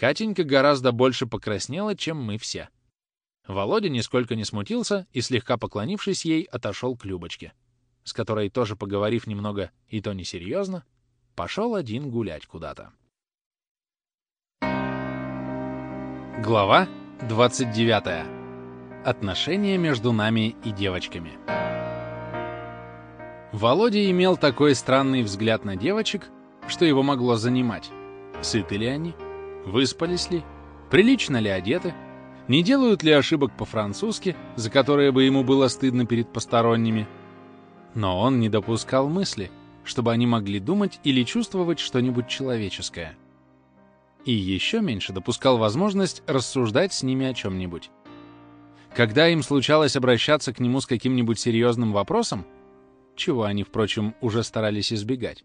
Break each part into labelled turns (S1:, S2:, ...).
S1: Катенька гораздо больше покраснела, чем мы все. Володя нисколько не смутился и, слегка поклонившись ей, отошел к Любочке, с которой, тоже поговорив немного и то несерьезно, пошел один гулять куда-то. Глава 29. Отношения между нами и девочками. Володя имел такой странный взгляд на девочек, что его могло занимать. Сыты ли они? Выспались ли? Прилично ли одеты? Не делают ли ошибок по-французски, за которые бы ему было стыдно перед посторонними? Но он не допускал мысли, чтобы они могли думать или чувствовать что-нибудь человеческое. И еще меньше допускал возможность рассуждать с ними о чем-нибудь. Когда им случалось обращаться к нему с каким-нибудь серьезным вопросом, чего они, впрочем, уже старались избегать,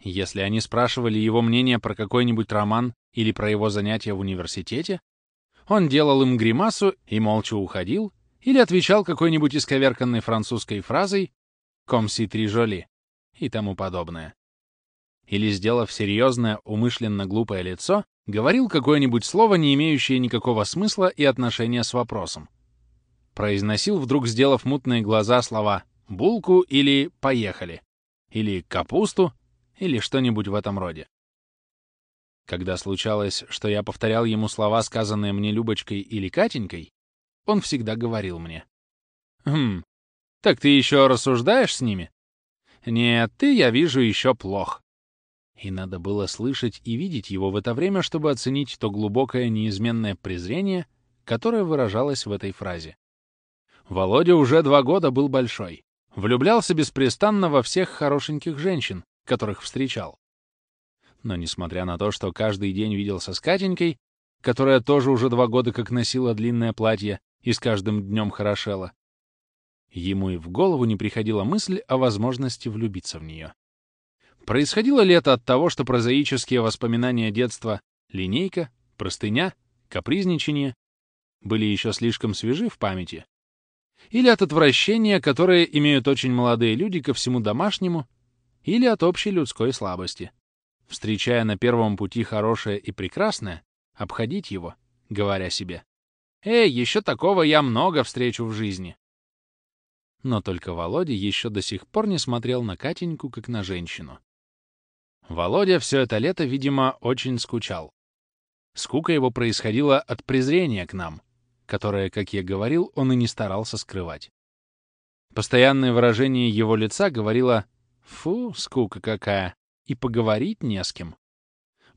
S1: если они спрашивали его мнение про какой-нибудь роман или про его занятия в университете, он делал им гримасу и молча уходил, или отвечал какой-нибудь исковерканной французской фразой «comme si très и тому подобное. Или, сделав серьезное, умышленно глупое лицо, говорил какое-нибудь слово, не имеющее никакого смысла и отношения с вопросом. Произносил, вдруг сделав мутные глаза, слова «булку» или «поехали», или «капусту», или что-нибудь в этом роде. Когда случалось, что я повторял ему слова, сказанные мне Любочкой или Катенькой, он всегда говорил мне. «Хм, так ты еще рассуждаешь с ними?» «Нет, ты, я вижу, еще плох». И надо было слышать и видеть его в это время, чтобы оценить то глубокое неизменное презрение, которое выражалось в этой фразе. Володя уже два года был большой. Влюблялся беспрестанно во всех хорошеньких женщин, которых встречал. Но несмотря на то, что каждый день виделся с Катенькой, которая тоже уже два года как носила длинное платье и с каждым днем хорошела, ему и в голову не приходила мысль о возможности влюбиться в нее. Происходило ли это от того, что прозаические воспоминания детства — линейка, простыня, капризничание — были еще слишком свежи в памяти? Или от отвращения, которое имеют очень молодые люди ко всему домашнему, или от общей людской слабости? встречая на первом пути хорошее и прекрасное, обходить его, говоря себе «Эй, еще такого я много встречу в жизни». Но только Володя еще до сих пор не смотрел на Катеньку как на женщину. Володя все это лето, видимо, очень скучал. Скука его происходила от презрения к нам, которое, как я говорил, он и не старался скрывать. Постоянное выражение его лица говорило «Фу, скука какая!» и поговорить не с кем.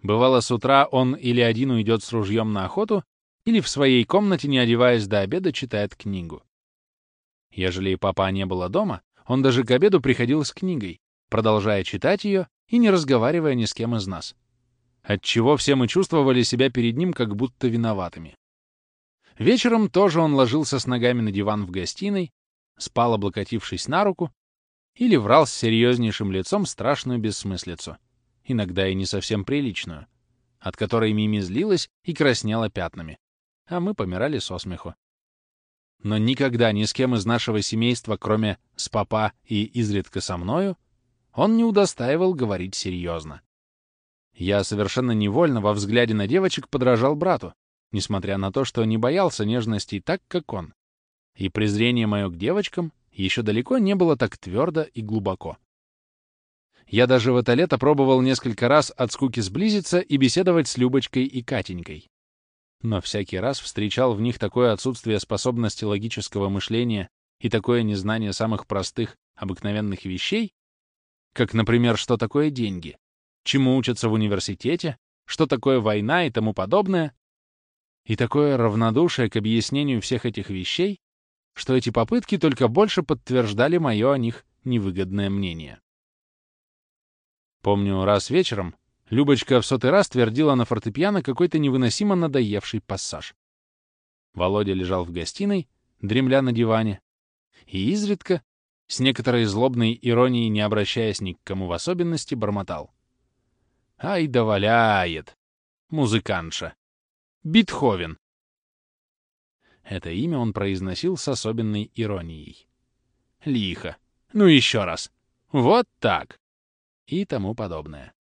S1: Бывало, с утра он или один уйдет с ружьем на охоту, или в своей комнате, не одеваясь до обеда, читает книгу. Ежели папа не было дома, он даже к обеду приходил с книгой, продолжая читать ее и не разговаривая ни с кем из нас. Отчего все мы чувствовали себя перед ним как будто виноватыми. Вечером тоже он ложился с ногами на диван в гостиной, спал, облокотившись на руку, или врал с серьезнейшим лицом страшную бессмыслицу, иногда и не совсем приличную, от которой Мими злилась и краснела пятнами, а мы помирали со смеху. Но никогда ни с кем из нашего семейства, кроме с папа и изредка со мною, он не удостаивал говорить серьезно. Я совершенно невольно во взгляде на девочек подражал брату, несмотря на то, что не боялся нежностей так, как он. И презрение мое к девочкам еще далеко не было так твердо и глубоко. Я даже в это лето пробовал несколько раз от скуки сблизиться и беседовать с Любочкой и Катенькой. Но всякий раз встречал в них такое отсутствие способности логического мышления и такое незнание самых простых, обыкновенных вещей, как, например, что такое деньги, чему учатся в университете, что такое война и тому подобное, и такое равнодушие к объяснению всех этих вещей, что эти попытки только больше подтверждали мое о них невыгодное мнение. Помню, раз вечером Любочка в сотый раз твердила на фортепиано какой-то невыносимо надоевший пассаж. Володя лежал в гостиной, дремля на диване, и изредка, с некоторой злобной иронией, не обращаясь ни к кому в особенности, бормотал. «Ай да валяет! Музыкантша! Бетховен! Это имя он произносил с особенной иронией. Лихо. Ну еще раз. Вот так. И тому подобное.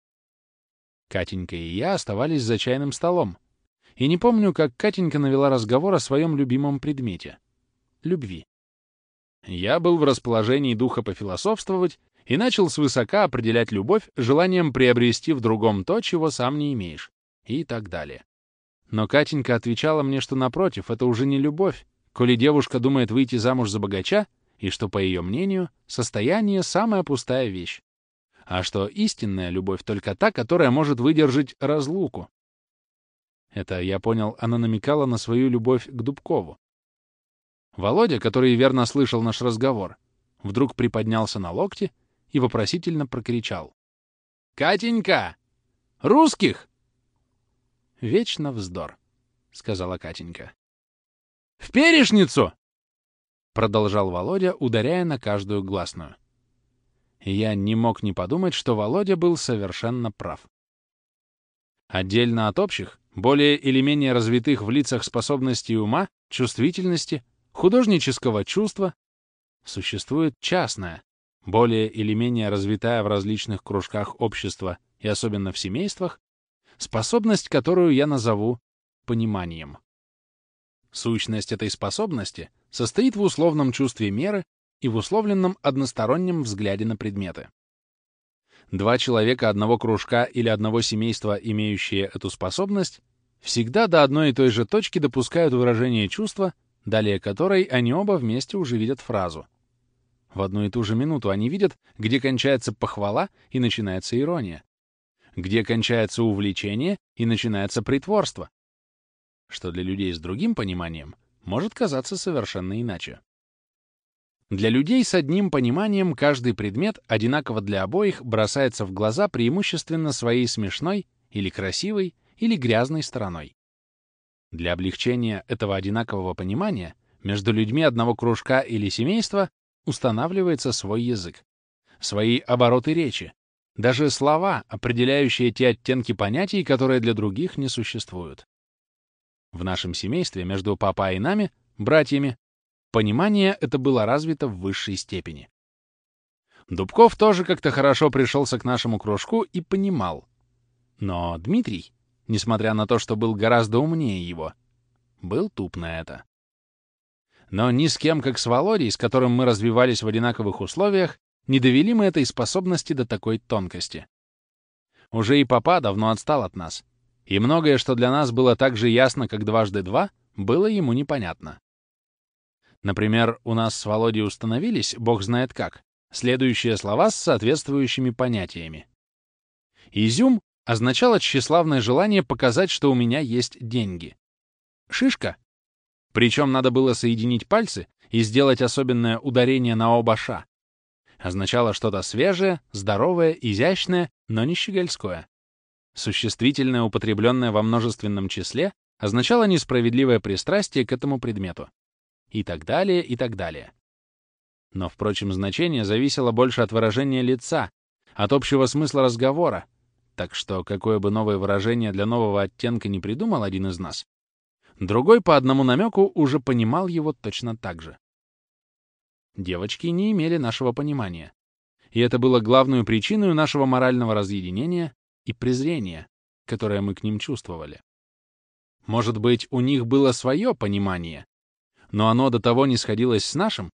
S1: Катенька и я оставались за чайным столом, и не помню, как Катенька навела разговор о своем любимом предмете — любви. Я был в расположении духа пофилософствовать и начал свысока определять любовь желанием приобрести в другом то, чего сам не имеешь, и так далее. Но Катенька отвечала мне, что напротив, это уже не любовь, коли девушка думает выйти замуж за богача, и что, по ее мнению, состояние — самая пустая вещь. А что истинная любовь только та, которая может выдержать разлуку. Это, я понял, она намекала на свою любовь к Дубкову. Володя, который верно слышал наш разговор, вдруг приподнялся на локте и вопросительно прокричал. «Катенька! Русских!» «Вечно вздор», — сказала Катенька. «В перешницу!» — продолжал Володя, ударяя на каждую гласную. я не мог не подумать, что Володя был совершенно прав. Отдельно от общих, более или менее развитых в лицах способностей ума, чувствительности, художнического чувства, существует частная, более или менее развитая в различных кружках общества и особенно в семействах, способность, которую я назову пониманием. Сущность этой способности состоит в условном чувстве меры и в условленном одностороннем взгляде на предметы. Два человека одного кружка или одного семейства, имеющие эту способность, всегда до одной и той же точки допускают выражение чувства, далее которой они оба вместе уже видят фразу. В одну и ту же минуту они видят, где кончается похвала и начинается ирония, где кончается увлечение и начинается притворство, что для людей с другим пониманием может казаться совершенно иначе. Для людей с одним пониманием каждый предмет одинаково для обоих бросается в глаза преимущественно своей смешной или красивой или грязной стороной. Для облегчения этого одинакового понимания между людьми одного кружка или семейства устанавливается свой язык, свои обороты речи, даже слова, определяющие те оттенки понятий, которые для других не существуют. В нашем семействе между папой и нами, братьями, понимание это было развито в высшей степени. Дубков тоже как-то хорошо пришелся к нашему кружку и понимал. Но Дмитрий, несмотря на то, что был гораздо умнее его, был туп на это. Но ни с кем, как с Володей, с которым мы развивались в одинаковых условиях, не довели мы этой способности до такой тонкости. Уже и папа давно отстал от нас, и многое, что для нас было так же ясно, как дважды два, было ему непонятно. Например, у нас с Володей установились, бог знает как, следующие слова с соответствующими понятиями. «Изюм» означало тщеславное желание показать, что у меня есть деньги. «Шишка» причем надо было соединить пальцы и сделать особенное ударение на оба ша, означало что-то свежее, здоровое, изящное, но не щегольское. Существительное, употребленное во множественном числе, означало несправедливое пристрастие к этому предмету. И так далее, и так далее. Но, впрочем, значение зависело больше от выражения лица, от общего смысла разговора, так что какое бы новое выражение для нового оттенка не придумал один из нас, другой по одному намеку уже понимал его точно так же. Девочки не имели нашего понимания. И это было главной причиной нашего морального разъединения и презрения, которое мы к ним чувствовали. Может быть, у них было свое понимание, но оно до того не сходилось с нашим,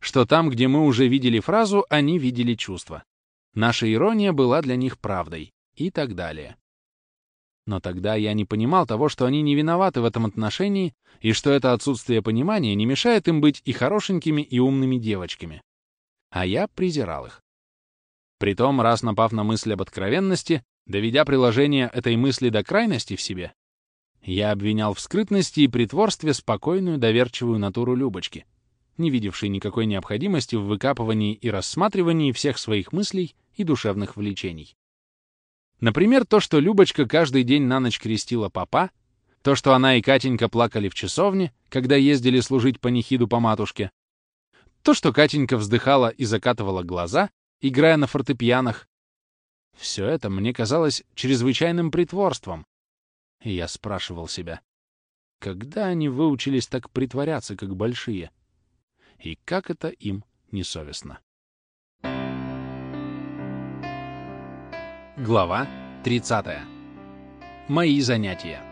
S1: что там, где мы уже видели фразу, они видели чувство. Наша ирония была для них правдой и так далее. Но тогда я не понимал того, что они не виноваты в этом отношении, и что это отсутствие понимания не мешает им быть и хорошенькими, и умными девочками. А я презирал их. Притом, раз напав на мысль об откровенности, доведя приложение этой мысли до крайности в себе, я обвинял в скрытности и притворстве спокойную, доверчивую натуру Любочки, не видевшей никакой необходимости в выкапывании и рассматривании всех своих мыслей и душевных влечений. Например, то, что Любочка каждый день на ночь крестила папа, то, что она и Катенька плакали в часовне, когда ездили служить панихиду по матушке, то, что Катенька вздыхала и закатывала глаза, играя на фортепианах. Все это мне казалось чрезвычайным притворством. И я спрашивал себя, когда они выучились так притворяться, как большие? И как это им несовестно? Глава 30. Мои занятия.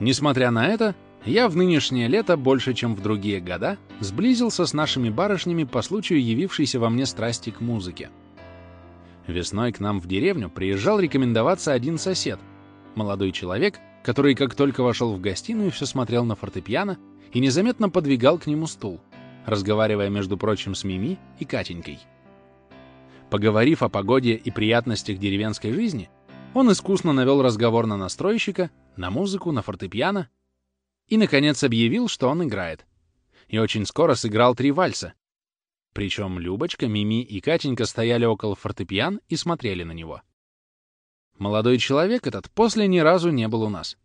S1: Несмотря на это, я в нынешнее лето больше, чем в другие года, сблизился с нашими барышнями по случаю явившейся во мне страсти к музыке. Весной к нам в деревню приезжал рекомендоваться один сосед, молодой человек, который как только вошел в гостиную, все смотрел на фортепиано и незаметно подвигал к нему стул, разговаривая, между прочим, с Мими и Катенькой. Поговорив о погоде и приятностях деревенской жизни, он искусно навел разговор на настройщика, на музыку, на фортепиано и, наконец, объявил, что он играет. И очень скоро сыграл три вальса. Причем Любочка, Мими и Катенька стояли около фортепиан и смотрели на него. Молодой человек этот после ни разу не был у нас.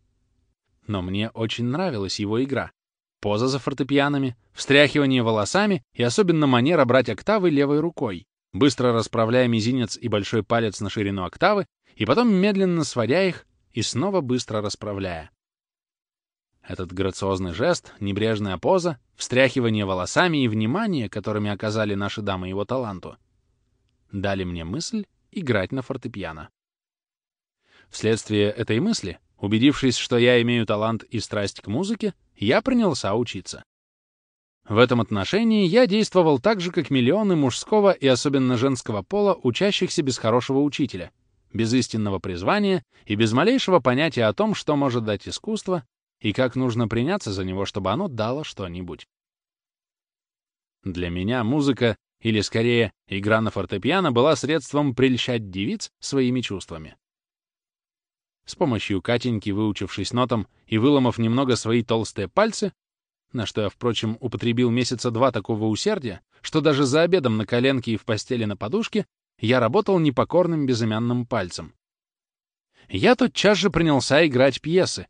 S1: Но мне очень нравилась его игра. Поза за фортепианами, встряхивание волосами и особенно манера брать октавы левой рукой, быстро расправляя мизинец и большой палец на ширину октавы и потом медленно сводя их и снова быстро расправляя. Этот грациозный жест, небрежная поза, встряхивание волосами и внимание, которыми оказали наши дамы его таланту, дали мне мысль играть на фортепиано. Вследствие этой мысли, убедившись, что я имею талант и страсть к музыке, я принялся учиться. В этом отношении я действовал так же, как миллионы мужского и особенно женского пола, учащихся без хорошего учителя, без истинного призвания и без малейшего понятия о том, что может дать искусство и как нужно приняться за него, чтобы оно дало что-нибудь. Для меня музыка, или скорее игра на фортепиано, была средством прельщать девиц своими чувствами. С помощью Катеньки, выучившись нотам и выломав немного свои толстые пальцы, на что я, впрочем, употребил месяца два такого усердия, что даже за обедом на коленке и в постели на подушке я работал непокорным безымянным пальцем. Я тотчас же принялся играть пьесы,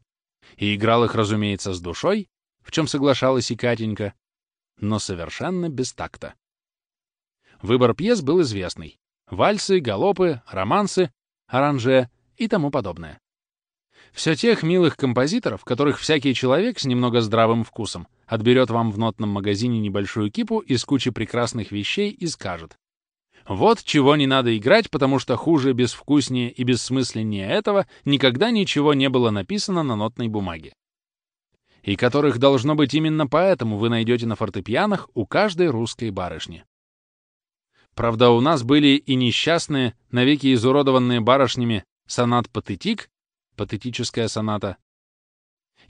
S1: и играл их, разумеется, с душой, в чем соглашалась и Катенька, но совершенно без такта. Выбор пьес был известный — вальсы, галопы, романсы, оранже и тому подобное. Все тех милых композиторов, которых всякий человек с немного здравым вкусом отберет вам в нотном магазине небольшую кипу из кучи прекрасных вещей и скажет. Вот чего не надо играть, потому что хуже, безвкуснее и бессмысленнее этого никогда ничего не было написано на нотной бумаге. И которых должно быть именно поэтому вы найдете на фортепианах у каждой русской барышни. Правда, у нас были и несчастные, навеки изуродованные барышнями сонат патетик патетическая соната,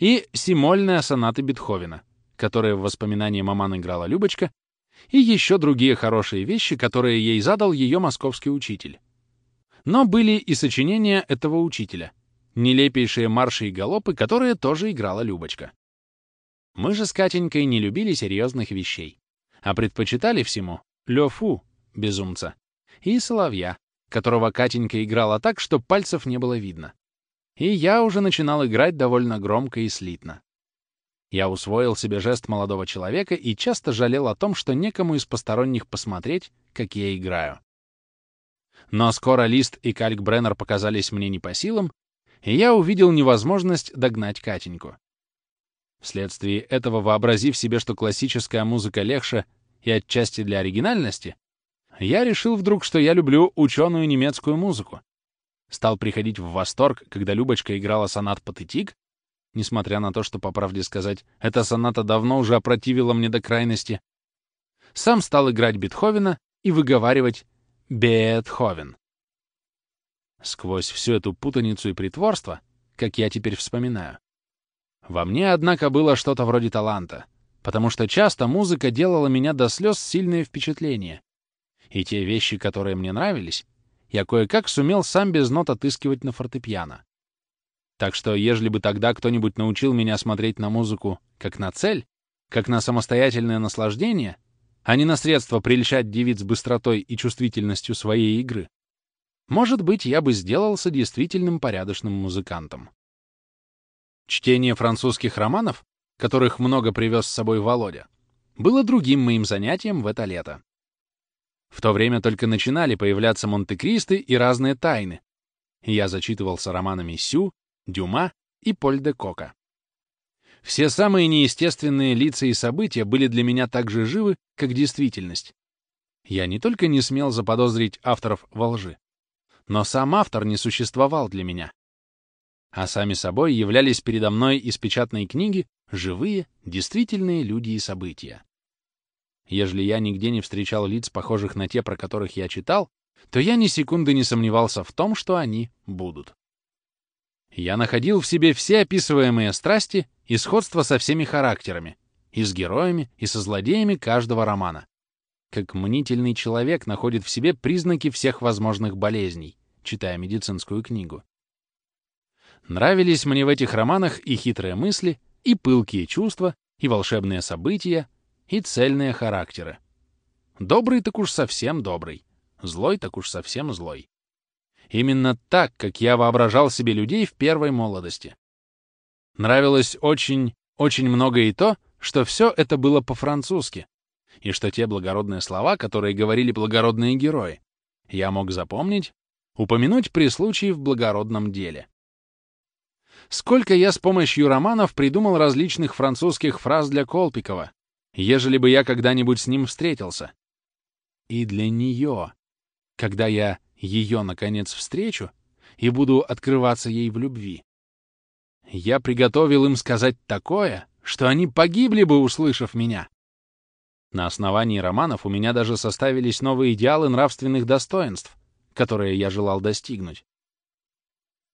S1: и симольная соната Бетховена, которые в воспоминании маман играла Любочка, и еще другие хорошие вещи, которые ей задал ее московский учитель. Но были и сочинения этого учителя, нелепейшие марши и галопы, которые тоже играла Любочка. Мы же с Катенькой не любили серьезных вещей, а предпочитали всему Лёфу, безумца, и Соловья, которого Катенька играла так, что пальцев не было видно и я уже начинал играть довольно громко и слитно. Я усвоил себе жест молодого человека и часто жалел о том, что некому из посторонних посмотреть, как я играю. Но скоро Лист и Кальк Бреннер показались мне не по силам, и я увидел невозможность догнать Катеньку. Вследствие этого, вообразив себе, что классическая музыка легче и отчасти для оригинальности, я решил вдруг, что я люблю ученую немецкую музыку, Стал приходить в восторг, когда Любочка играла сонат патетик, несмотря на то, что, по правде сказать, эта соната давно уже опротивила мне до крайности. Сам стал играть Бетховена и выговаривать «Бетховен». Сквозь всю эту путаницу и притворство, как я теперь вспоминаю, во мне, однако, было что-то вроде таланта, потому что часто музыка делала меня до слез сильные впечатления, и те вещи, которые мне нравились, я кое-как сумел сам без нот отыскивать на фортепиано. Так что, ежели бы тогда кто-нибудь научил меня смотреть на музыку как на цель, как на самостоятельное наслаждение, а не на средство прельщать девиц быстротой и чувствительностью своей игры, может быть, я бы сделался действительным порядочным музыкантом. Чтение французских романов, которых много привез с собой Володя, было другим моим занятием в это лето. В то время только начинали появляться Монте-Кристы и разные тайны. Я зачитывался романами Сю, Дюма и Поль де Кока. Все самые неестественные лица и события были для меня так же живы, как действительность. Я не только не смел заподозрить авторов во лжи, но сам автор не существовал для меня. а сами собой являлись передо мной из печатной книги живые, действительные люди и события. Ежели я нигде не встречал лиц, похожих на те, про которых я читал, то я ни секунды не сомневался в том, что они будут. Я находил в себе все описываемые страсти и сходство со всеми характерами, и с героями, и со злодеями каждого романа. Как мнительный человек находит в себе признаки всех возможных болезней, читая медицинскую книгу. Нравились мне в этих романах и хитрые мысли, и пылкие чувства, и волшебные события, и цельные характеры. Добрый так уж совсем добрый, злой так уж совсем злой. Именно так, как я воображал себе людей в первой молодости. Нравилось очень, очень много и то, что все это было по-французски, и что те благородные слова, которые говорили благородные герои, я мог запомнить, упомянуть при случае в благородном деле. Сколько я с помощью романов придумал различных французских фраз для Колпикова, ежели бы я когда-нибудь с ним встретился. И для нее, когда я ее, наконец, встречу и буду открываться ей в любви. Я приготовил им сказать такое, что они погибли бы, услышав меня. На основании романов у меня даже составились новые идеалы нравственных достоинств, которые я желал достигнуть.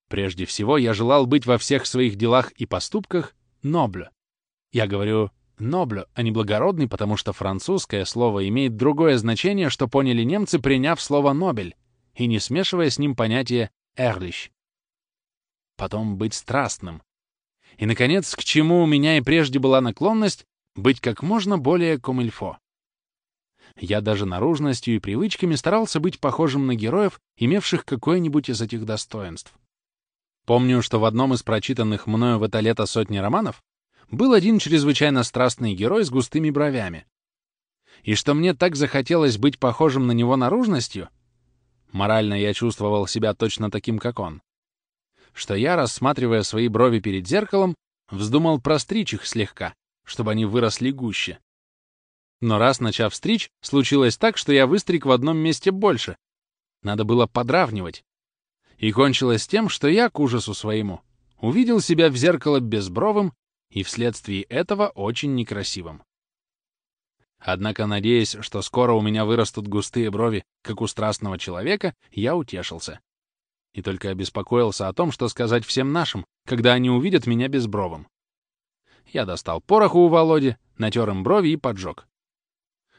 S1: Прежде всего, я желал быть во всех своих делах и поступках ноблю. Я говорю ноблю, а не благородный, потому что французское слово имеет другое значение, что поняли немцы, приняв слово «нобель», и не смешивая с ним понятие «эрлищ». Потом быть страстным. И, наконец, к чему у меня и прежде была наклонность, быть как можно более комильфо. Я даже наружностью и привычками старался быть похожим на героев, имевших какое-нибудь из этих достоинств. Помню, что в одном из прочитанных мною в это лето сотни романов был один чрезвычайно страстный герой с густыми бровями. И что мне так захотелось быть похожим на него наружностью, морально я чувствовал себя точно таким, как он, что я, рассматривая свои брови перед зеркалом, вздумал простричь их слегка, чтобы они выросли гуще. Но раз начав стричь, случилось так, что я выстриг в одном месте больше. Надо было подравнивать. И кончилось тем, что я, к ужасу своему, увидел себя в зеркало безбровым и вследствие этого очень некрасивым. Однако, надеясь, что скоро у меня вырастут густые брови, как у страстного человека, я утешился. И только обеспокоился о том, что сказать всем нашим, когда они увидят меня безбровым. Я достал пороху у Володи, натер им брови и поджег.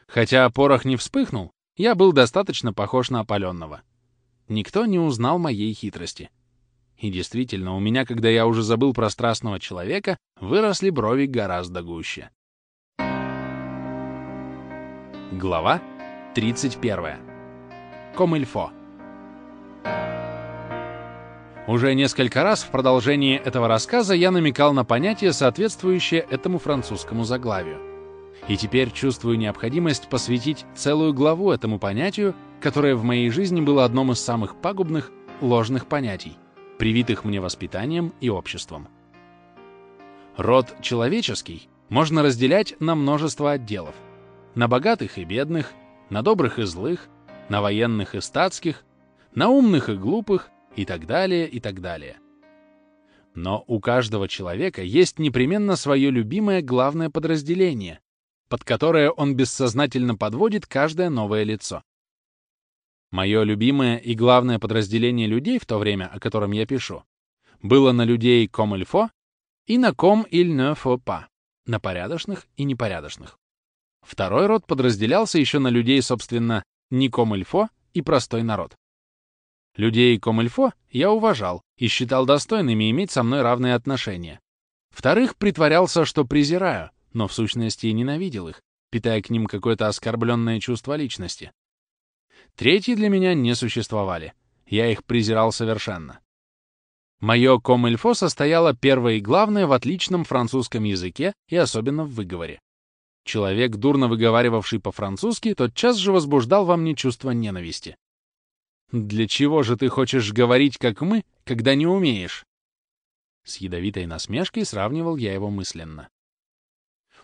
S1: Хотя порох не вспыхнул, я был достаточно похож на опаленного. Никто не узнал моей хитрости. И действительно, у меня, когда я уже забыл про страстного человека, выросли брови гораздо гуще. Глава 31. Комильфо. Уже несколько раз в продолжении этого рассказа я намекал на понятие, соответствующее этому французскому заглавию. И теперь чувствую необходимость посвятить целую главу этому понятию, которое в моей жизни было одним из самых пагубных, ложных понятий, привитых мне воспитанием и обществом. Род человеческий можно разделять на множество отделов. На богатых и бедных, на добрых и злых, на военных и статских, на умных и глупых, и так далее, и так далее. Но у каждого человека есть непременно свое любимое главное подразделение, под которое он бессознательно подводит каждое новое лицо. Мое любимое и главное подразделение людей в то время, о котором я пишу, было на людей il faut и на comme il ne faut pas, на порядочных и непорядочных. Второй род подразделялся еще на людей, собственно, не il faut и простой народ. Людей Комильфо я уважал и считал достойными иметь со мной равные отношения. Вторых притворялся, что презираю, но в сущности и ненавидел их, питая к ним какое-то оскорбленное чувство личности. Третьи для меня не существовали. Я их презирал совершенно. Мое комильфо состояло первое и главное в отличном французском языке и особенно в выговоре. Человек, дурно выговаривавший по-французски, тотчас же возбуждал во мне чувство ненависти. Для чего же ты хочешь говорить, как мы, когда не умеешь? С ядовитой насмешкой сравнивал я его мысленно.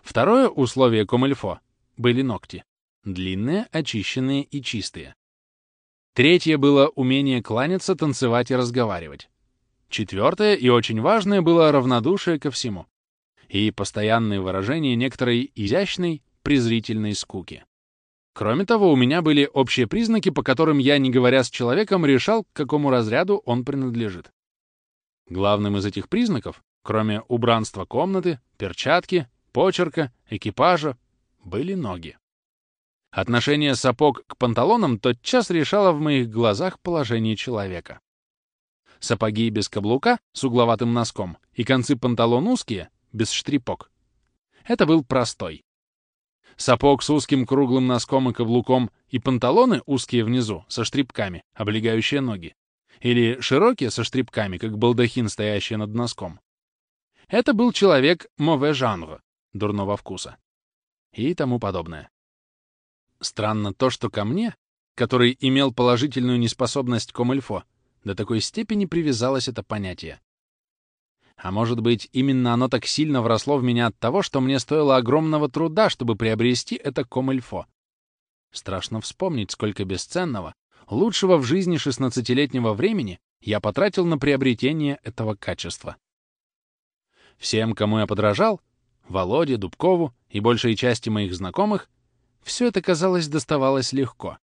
S1: Второе условие комильфо были ногти. Длинные, очищенные и чистые. Третье было умение кланяться, танцевать и разговаривать. Четвертое и очень важное было равнодушие ко всему и постоянные выражения некоторой изящной, презрительной скуки. Кроме того, у меня были общие признаки, по которым я, не говоря с человеком, решал, к какому разряду он принадлежит. Главным из этих признаков, кроме убранства комнаты, перчатки, почерка, экипажа, были ноги. Отношение сапог к панталонам тотчас решало в моих глазах положение человека. Сапоги без каблука с угловатым носком и концы панталон узкие, без штрипок. Это был простой. Сапог с узким круглым носком и каблуком и панталоны узкие внизу, со штрипками, облегающие ноги. Или широкие со штрипками, как балдахин, стоящий над носком. Это был человек мове жанра, дурного вкуса. И тому подобное. Странно то, что ко мне, который имел положительную неспособность комильфо, до такой степени привязалось это понятие. А может быть, именно оно так сильно вросло в меня от того, что мне стоило огромного труда, чтобы приобрести это комильфо. Страшно вспомнить, сколько бесценного, лучшего в жизни 16-летнего времени я потратил на приобретение этого качества. Всем, кому я подражал, Володе, Дубкову и большей части моих знакомых, все это, казалось, доставалось легко.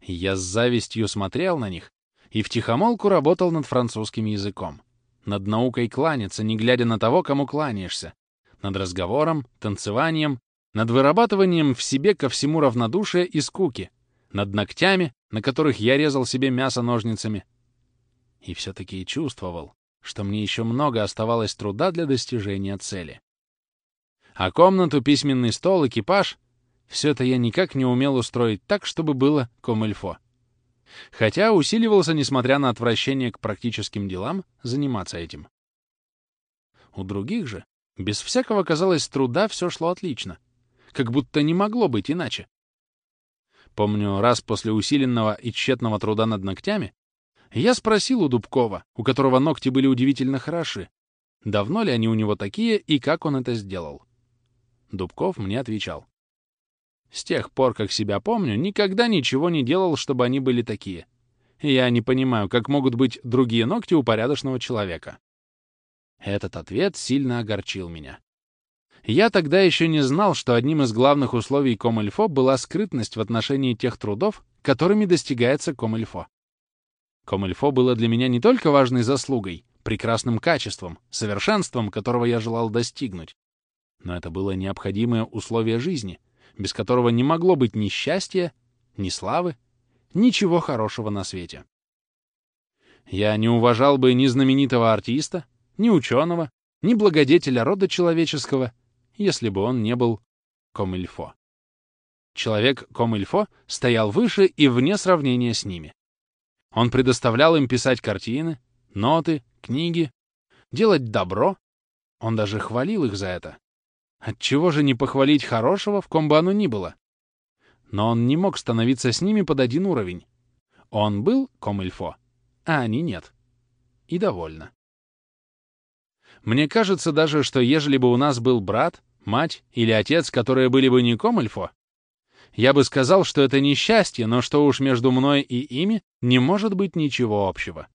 S1: Я с завистью смотрел на них и втихомолку работал над французским языком над наукой кланяться, не глядя на того, кому кланяешься, над разговором, танцеванием, над вырабатыванием в себе ко всему равнодушия и скуки, над ногтями, на которых я резал себе мясо ножницами. И все-таки чувствовал, что мне еще много оставалось труда для достижения цели. А комнату, письменный стол, экипаж — все это я никак не умел устроить так, чтобы было комильфо. Хотя усиливался, несмотря на отвращение к практическим делам, заниматься этим. У других же, без всякого, казалось, труда все шло отлично. Как будто не могло быть иначе. Помню, раз после усиленного и тщетного труда над ногтями, я спросил у Дубкова, у которого ногти были удивительно хороши, давно ли они у него такие и как он это сделал. Дубков мне отвечал. С тех пор, как себя помню, никогда ничего не делал, чтобы они были такие. Я не понимаю, как могут быть другие ногти у порядочного человека. Этот ответ сильно огорчил меня. Я тогда еще не знал, что одним из главных условий комильфо была скрытность в отношении тех трудов, которыми достигается комильфо. Комильфо было для меня не только важной заслугой, прекрасным качеством, совершенством, которого я желал достигнуть, но это было необходимое условие жизни, без которого не могло быть ни счастья, ни славы, ничего хорошего на свете. Я не уважал бы ни знаменитого артиста, ни ученого, ни благодетеля рода человеческого, если бы он не был комильфо. Человек комильфо стоял выше и вне сравнения с ними. Он предоставлял им писать картины, ноты, книги, делать добро. Он даже хвалил их за это. Отчего же не похвалить хорошего, в ком бы оно ни было? Но он не мог становиться с ними под один уровень. Он был комильфо, а они нет. И довольно. Мне кажется даже, что ежели бы у нас был брат, мать или отец, которые были бы не комильфо, я бы сказал, что это несчастье, но что уж между мной и ими не может быть ничего общего.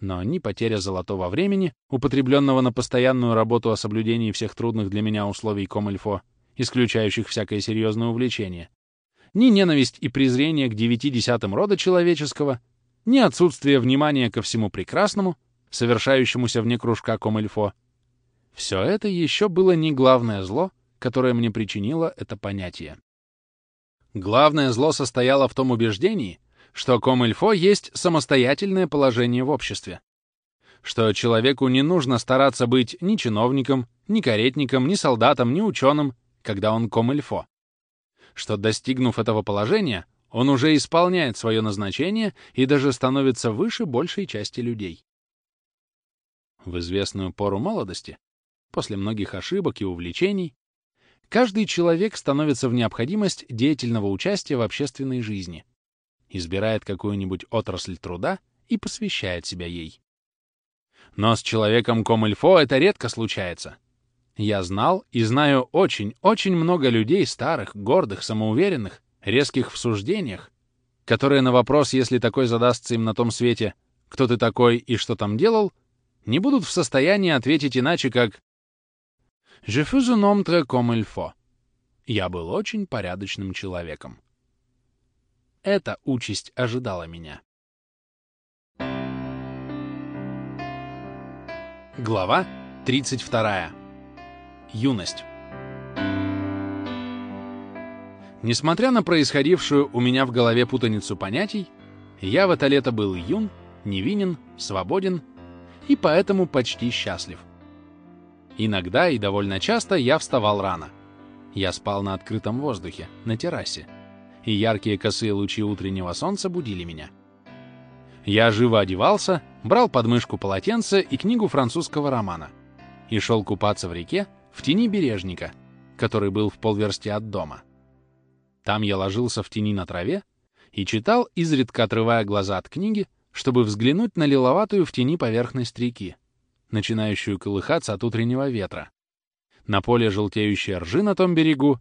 S1: Но ни потеря золотого времени, употребленного на постоянную работу о соблюдении всех трудных для меня условий комильфо, исключающих всякое серьезное увлечение, ни ненависть и презрение к девяти десятым рода человеческого, ни отсутствие внимания ко всему прекрасному, совершающемуся вне кружка комильфо, все это еще было не главное зло, которое мне причинило это понятие. Главное зло состояло в том убеждении, что комильфо есть самостоятельное положение в обществе, что человеку не нужно стараться быть ни чиновником, ни каретником, ни солдатом, ни ученым, когда он комильфо, что, достигнув этого положения, он уже исполняет свое назначение и даже становится выше большей части людей. В известную пору молодости, после многих ошибок и увлечений, каждый человек становится в необходимость деятельного участия в общественной жизни — избирает какую-нибудь отрасль труда и посвящает себя ей. Но с человеком Комильфо это редко случается. Я знал и знаю очень-очень много людей старых, гордых, самоуверенных, резких в суждениях, которые на вопрос, если такой задастся им на том свете, кто ты такой и что там делал, не будут в состоянии ответить иначе, как «Je fus un homme très comme il faut». Я был очень порядочным человеком. Эта участь ожидала меня. Глава 32. Юность. Несмотря на происходившую у меня в голове путаницу понятий, я в это лето был юн, невинен, свободен и поэтому почти счастлив. Иногда и довольно часто я вставал рано. Я спал на открытом воздухе, на террасе, и яркие косые лучи утреннего солнца будили меня. Я живо одевался, брал под мышку полотенце и книгу французского романа и шел купаться в реке в тени бережника, который был в полверсти от дома. Там я ложился в тени на траве и читал, изредка отрывая глаза от книги, чтобы взглянуть на лиловатую в тени поверхность реки, начинающую колыхаться от утреннего ветра, на поле желтеющей ржи на том берегу,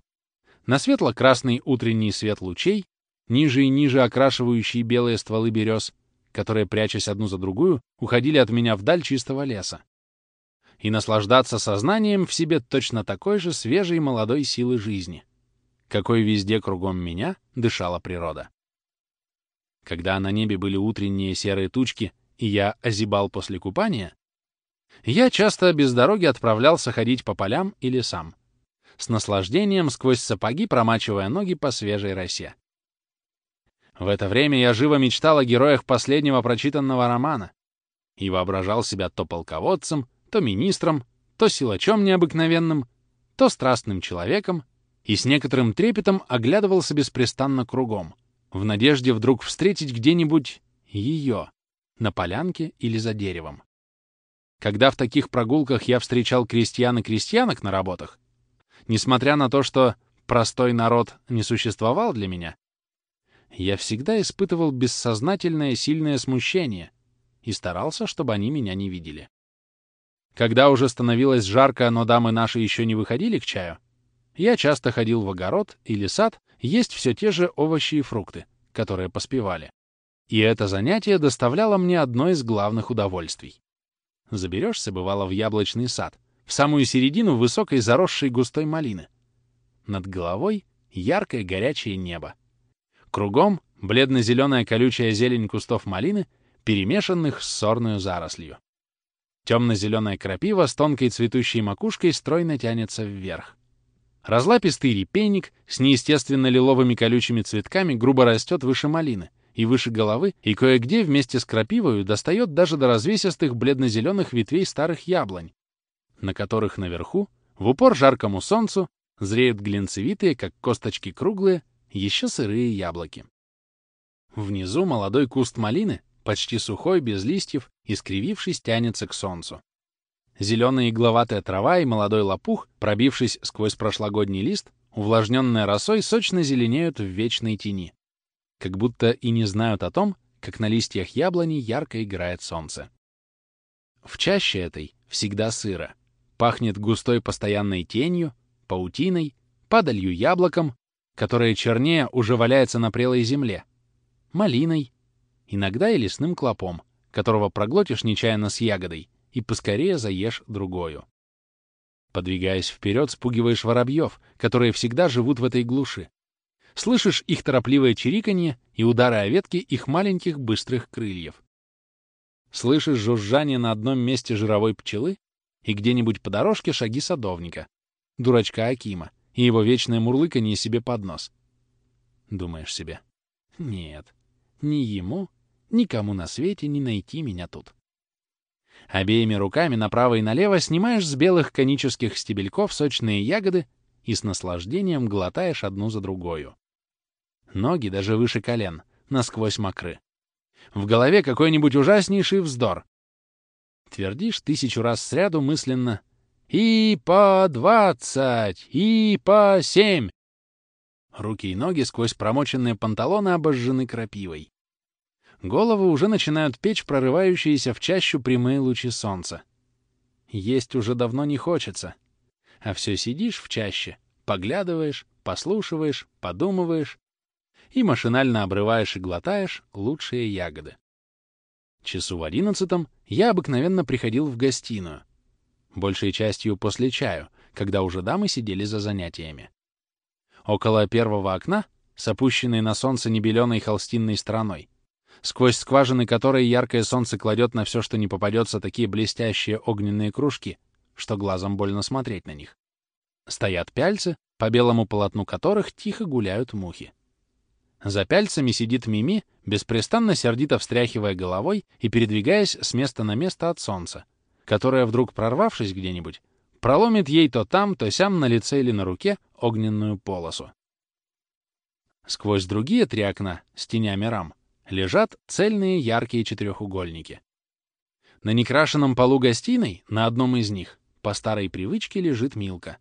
S1: на светло-красный утренний свет лучей, ниже и ниже окрашивающие белые стволы берез, которые, прячась одну за другую, уходили от меня вдаль чистого леса. И наслаждаться сознанием в себе точно такой же свежей молодой силы жизни — какой везде кругом меня дышала природа. Когда на небе были утренние серые тучки, и я озябал после купания, я часто без дороги отправлялся ходить по полям и лесам, с наслаждением сквозь сапоги промачивая ноги по свежей росе. В это время я живо мечтал о героях последнего прочитанного романа и воображал себя то полководцем, то министром, то силачом необыкновенным, то страстным человеком, и с некоторым трепетом оглядывался беспрестанно кругом, в надежде вдруг встретить где-нибудь ее, на полянке или за деревом. Когда в таких прогулках я встречал крестьян и крестьянок на работах, несмотря на то, что простой народ не существовал для меня, я всегда испытывал бессознательное сильное смущение и старался, чтобы они меня не видели. Когда уже становилось жарко, но дамы наши еще не выходили к чаю, я часто ходил в огород или сад есть все те же овощи и фрукты, которые поспевали. И это занятие доставляло мне одно из главных удовольствий. Заберешься, бывало, в яблочный сад, в самую середину высокой заросшей густой малины. Над головой яркое горячее небо. Кругом бледно-зеленая колючая зелень кустов малины, перемешанных с сорную зарослью. Темно-зеленая крапива с тонкой цветущей макушкой стройно тянется вверх. Разлапистый репейник с неестественно лиловыми колючими цветками грубо растет выше малины и выше головы, и кое-где вместе с крапивою достает даже до развесистых бледно-зеленых ветвей старых яблонь, на которых наверху, в упор жаркому солнцу, зреют глинцевитые, как косточки круглые, еще сырые яблоки. Внизу молодой куст малины, почти сухой, без листьев, искривившись, тянется к солнцу. Зеленая игловатая трава и молодой лопух, пробившись сквозь прошлогодний лист, увлажненная росой, сочно зеленеют в вечной тени. Как будто и не знают о том, как на листьях яблони ярко играет солнце. В чаще этой всегда сыро. Пахнет густой постоянной тенью, паутиной, падалью яблоком, которое чернее уже валяется на прелой земле, малиной, иногда и лесным клопом, которого проглотишь нечаянно с ягодой, и поскорее заешь другую. Подвигаясь вперед, спугиваешь воробьев, которые всегда живут в этой глуши. Слышишь их торопливое чириканье и удары о ветки их маленьких быстрых крыльев. Слышишь жужжание на одном месте жировой пчелы и где-нибудь по дорожке шаги садовника, дурачка Акима, и его вечное мурлыканье себе под нос. Думаешь себе, нет, ни ему, никому на свете не найти меня тут. Обеими руками направо и налево снимаешь с белых конических стебельков сочные ягоды и с наслаждением глотаешь одну за другою. Ноги даже выше колен, насквозь мокры. В голове какой-нибудь ужаснейший вздор. Твердишь тысячу раз сряду мысленно «И по двадцать! И по семь!» Руки и ноги сквозь промоченные панталоны обожжены крапивой. Голову уже начинают печь прорывающиеся в чащу прямые лучи солнца. Есть уже давно не хочется. А все сидишь в чаще, поглядываешь, послушиваешь, подумываешь и машинально обрываешь и глотаешь лучшие ягоды. Часу в одиннадцатом я обыкновенно приходил в гостиную, большей частью после чаю, когда уже дамы сидели за занятиями. Около первого окна, с опущенной на солнце небеленой холстинной стороной, сквозь скважины которой яркое солнце кладет на все, что не попадется, такие блестящие огненные кружки, что глазом больно смотреть на них. Стоят пяльцы, по белому полотну которых тихо гуляют мухи. За пяльцами сидит Мими, беспрестанно сердито встряхивая головой и передвигаясь с места на место от солнца, которое, вдруг прорвавшись где-нибудь, проломит ей то там, то сям на лице или на руке огненную полосу. Сквозь другие три окна с тенями рам лежат цельные яркие четырехугольники. На некрашенном полу гостиной, на одном из них, по старой привычке лежит Милка.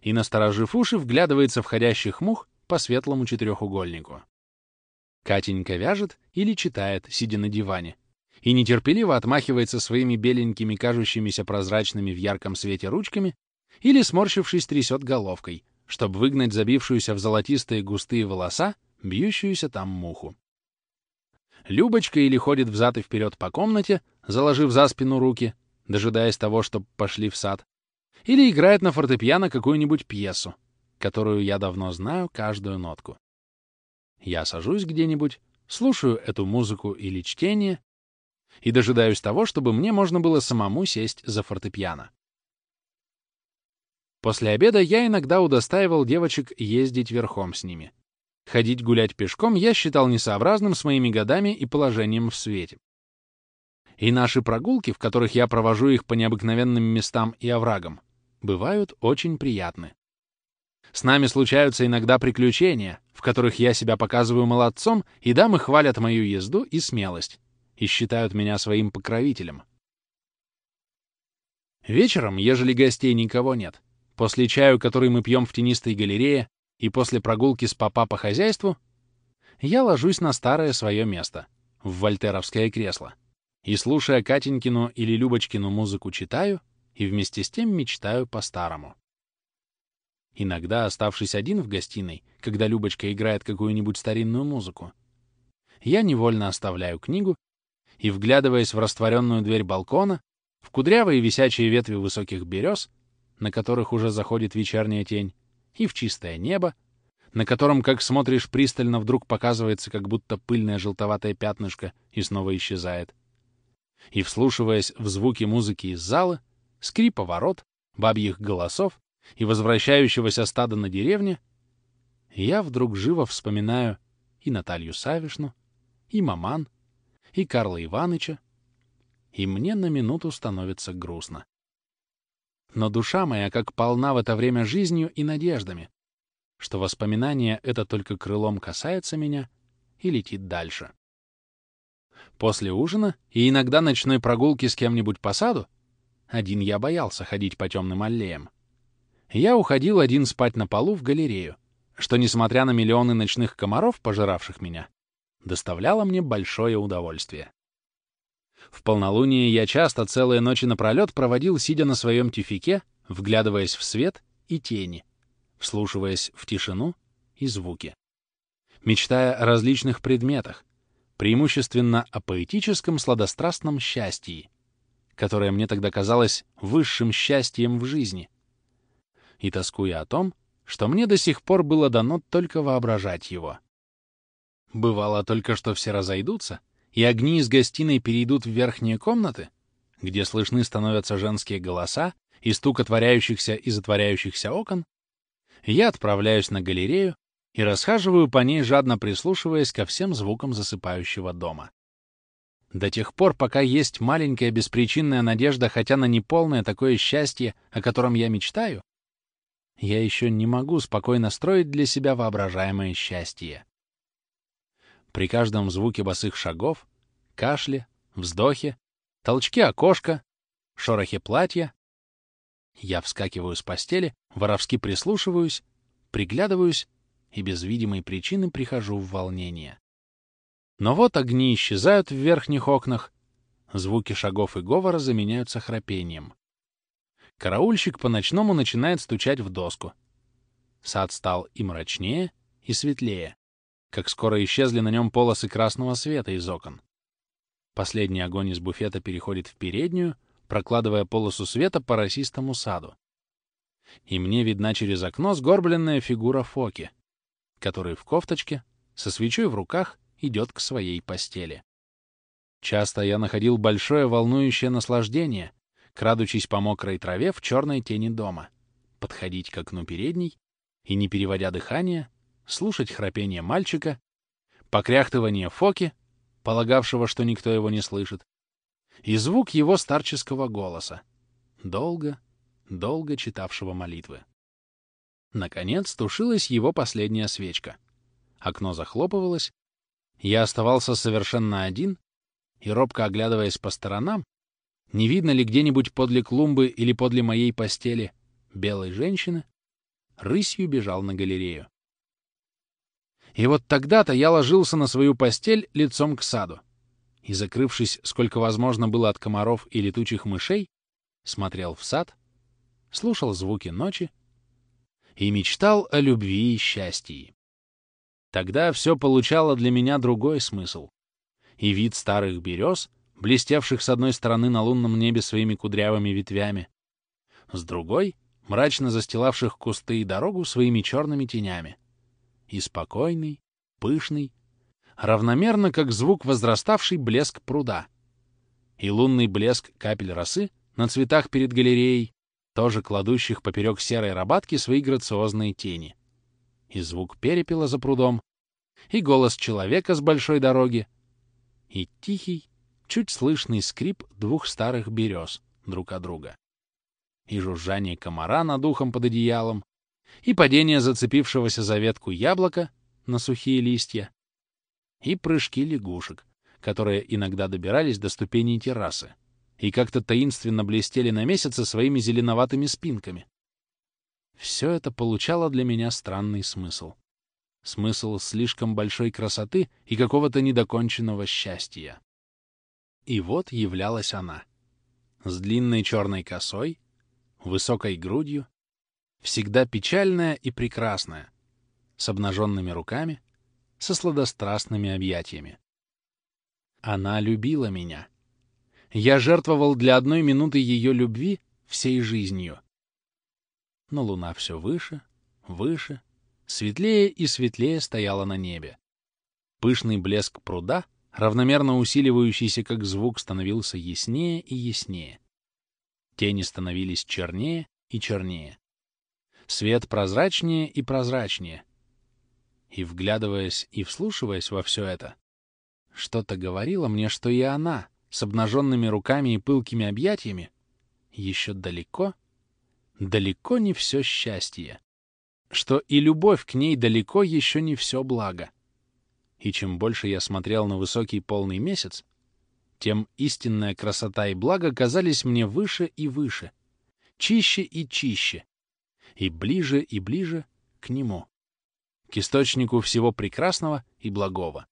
S1: И, насторожив уши, вглядывается в ходящих мух по светлому четырехугольнику. Катенька вяжет или читает, сидя на диване, и нетерпеливо отмахивается своими беленькими, кажущимися прозрачными в ярком свете ручками, или, сморщившись, трясет головкой, чтобы выгнать забившуюся в золотистые густые волоса, бьющуюся там муху. Любочка или ходит взад и вперед по комнате, заложив за спину руки, дожидаясь того, чтобы пошли в сад, или играет на фортепиано какую-нибудь пьесу, которую я давно знаю каждую нотку. Я сажусь где-нибудь, слушаю эту музыку или чтение и дожидаюсь того, чтобы мне можно было самому сесть за фортепиано. После обеда я иногда удостаивал девочек ездить верхом с ними. Ходить гулять пешком я считал несообразным с моими годами и положением в свете. И наши прогулки, в которых я провожу их по необыкновенным местам и оврагам, бывают очень приятны. С нами случаются иногда приключения, в которых я себя показываю молодцом, и дамы хвалят мою езду и смелость, и считают меня своим покровителем. Вечером, ежели гостей никого нет, после чаю, который мы пьем в тенистой галерее, и после прогулки с папа по хозяйству, я ложусь на старое свое место, в вольтеровское кресло, и, слушая Катенькину или Любочкину музыку, читаю и вместе с тем мечтаю по-старому. Иногда, оставшись один в гостиной, когда Любочка играет какую-нибудь старинную музыку, я невольно оставляю книгу и, вглядываясь в растворенную дверь балкона, в кудрявые висячие ветви высоких берез, на которых уже заходит вечерняя тень, и в чистое небо, на котором, как смотришь пристально, вдруг показывается как будто пыльное желтоватое пятнышко и снова исчезает. И, вслушиваясь в звуки музыки из зала, скрипа ворот, бабьих голосов, и возвращающегося стада на деревне, я вдруг живо вспоминаю и Наталью Савишну, и Маман, и Карла Иваныча, и мне на минуту становится грустно. Но душа моя как полна в это время жизнью и надеждами, что воспоминание это только крылом касается меня и летит дальше. После ужина и иногда ночной прогулки с кем-нибудь по саду один я боялся ходить по темным аллеям я уходил один спать на полу в галерею, что, несмотря на миллионы ночных комаров, пожиравших меня, доставляло мне большое удовольствие. В полнолуние я часто целые ночи напролет проводил, сидя на своем тюфике, вглядываясь в свет и тени, вслушиваясь в тишину и звуки, мечтая о различных предметах, преимущественно о поэтическом сладострастном счастье, которое мне тогда казалось высшим счастьем в жизни — и тоскуя о том, что мне до сих пор было дано только воображать его. Бывало только, что все разойдутся, и огни из гостиной перейдут в верхние комнаты, где слышны становятся женские голоса и стук отворяющихся и затворяющихся окон, я отправляюсь на галерею и расхаживаю по ней, жадно прислушиваясь ко всем звукам засыпающего дома. До тех пор, пока есть маленькая беспричинная надежда хотя на неполное такое счастье, о котором я мечтаю, я еще не могу спокойно строить для себя воображаемое счастье. При каждом звуке босых шагов, кашле, вздохе, толчке окошка, шорохе платья, я вскакиваю с постели, воровски прислушиваюсь, приглядываюсь и без видимой причины прихожу в волнение. Но вот огни исчезают в верхних окнах, звуки шагов и говора заменяются храпением. Караульщик по-ночному начинает стучать в доску. Сад стал и мрачнее, и светлее, как скоро исчезли на нем полосы красного света из окон. Последний огонь из буфета переходит в переднюю, прокладывая полосу света по росистому саду. И мне видна через окно сгорбленная фигура Фоки, который в кофточке, со свечой в руках, идет к своей постели. Часто я находил большое волнующее наслаждение, крадучись по мокрой траве в черной тени дома, подходить к окну передней и, не переводя дыхание, слушать храпение мальчика, покряхтывание Фоки, полагавшего, что никто его не слышит, и звук его старческого голоса, долго, долго читавшего молитвы. Наконец тушилась его последняя свечка. Окно захлопывалось, я оставался совершенно один и, робко оглядываясь по сторонам, не видно ли где-нибудь подле клумбы или подле моей постели белой женщины, рысью бежал на галерею. И вот тогда-то я ложился на свою постель лицом к саду и, закрывшись, сколько возможно было от комаров и летучих мышей, смотрел в сад, слушал звуки ночи и мечтал о любви и счастье. Тогда все получало для меня другой смысл. И вид старых берез, блестевших с одной стороны на лунном небе своими кудрявыми ветвями, с другой — мрачно застилавших кусты и дорогу своими черными тенями. И спокойный, пышный, равномерно, как звук возраставший блеск пруда. И лунный блеск капель росы на цветах перед галереей, тоже кладущих поперек серой рабатки свои грациозные тени и звук перепела за прудом, и голос человека с большой дороги, и тихий, чуть слышный скрип двух старых берез друг от друга, и жужжание комара над ухом под одеялом, и падение зацепившегося за ветку яблока на сухие листья, и прыжки лягушек, которые иногда добирались до ступеней террасы и как-то таинственно блестели на месяце своими зеленоватыми спинками. Все это получало для меня странный смысл. Смысл слишком большой красоты и какого-то недоконченного счастья. И вот являлась она. С длинной черной косой, высокой грудью, всегда печальная и прекрасная, с обнаженными руками, со сладострастными объятиями. Она любила меня. Я жертвовал для одной минуты ее любви всей жизнью — но луна все выше, выше, светлее и светлее стояла на небе. Пышный блеск пруда, равномерно усиливающийся как звук, становился яснее и яснее. Тени становились чернее и чернее. Свет прозрачнее и прозрачнее. И, вглядываясь и вслушиваясь во все это, что-то говорило мне, что и она, с обнаженными руками и пылкими объятиями, еще далеко — далеко не все счастье, что и любовь к ней далеко еще не все благо. И чем больше я смотрел на высокий полный месяц, тем истинная красота и благо казались мне выше и выше, чище и чище, и ближе и ближе к нему, к источнику всего прекрасного и благого.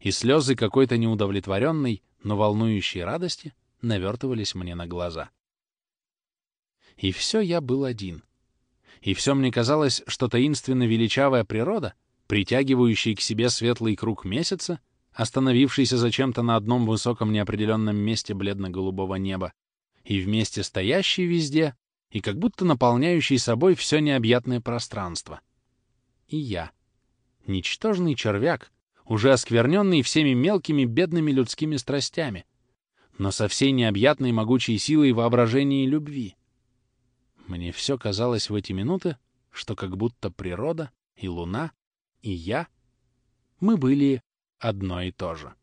S1: И слезы какой-то неудовлетворенной, но волнующей радости навертывались мне на глаза. И все я был один. И все мне казалось, что таинственно величавая природа, притягивающая к себе светлый круг месяца, остановившийся зачем-то на одном высоком неопределенном месте бледно-голубого неба, и вместе стоящий везде, и как будто наполняющий собой все необъятное пространство. И я. Ничтожный червяк, уже оскверненный всеми мелкими бедными людскими страстями, но со всей необъятной могучей силой воображения и любви. Мне все казалось в эти минуты, что как будто природа и луна, и я, мы были одно и то же.